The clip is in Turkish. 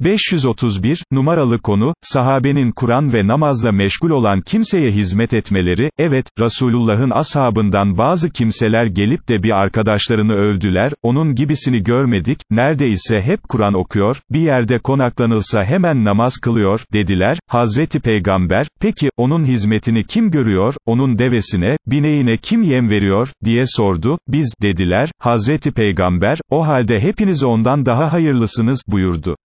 531, numaralı konu, sahabenin Kur'an ve namazla meşgul olan kimseye hizmet etmeleri, evet, Resulullah'ın ashabından bazı kimseler gelip de bir arkadaşlarını övdüler, onun gibisini görmedik, neredeyse hep Kur'an okuyor, bir yerde konaklanılsa hemen namaz kılıyor, dediler, Hazreti Peygamber, peki, onun hizmetini kim görüyor, onun devesine, bineğine kim yem veriyor, diye sordu, biz, dediler, Hazreti Peygamber, o halde hepiniz ondan daha hayırlısınız, buyurdu.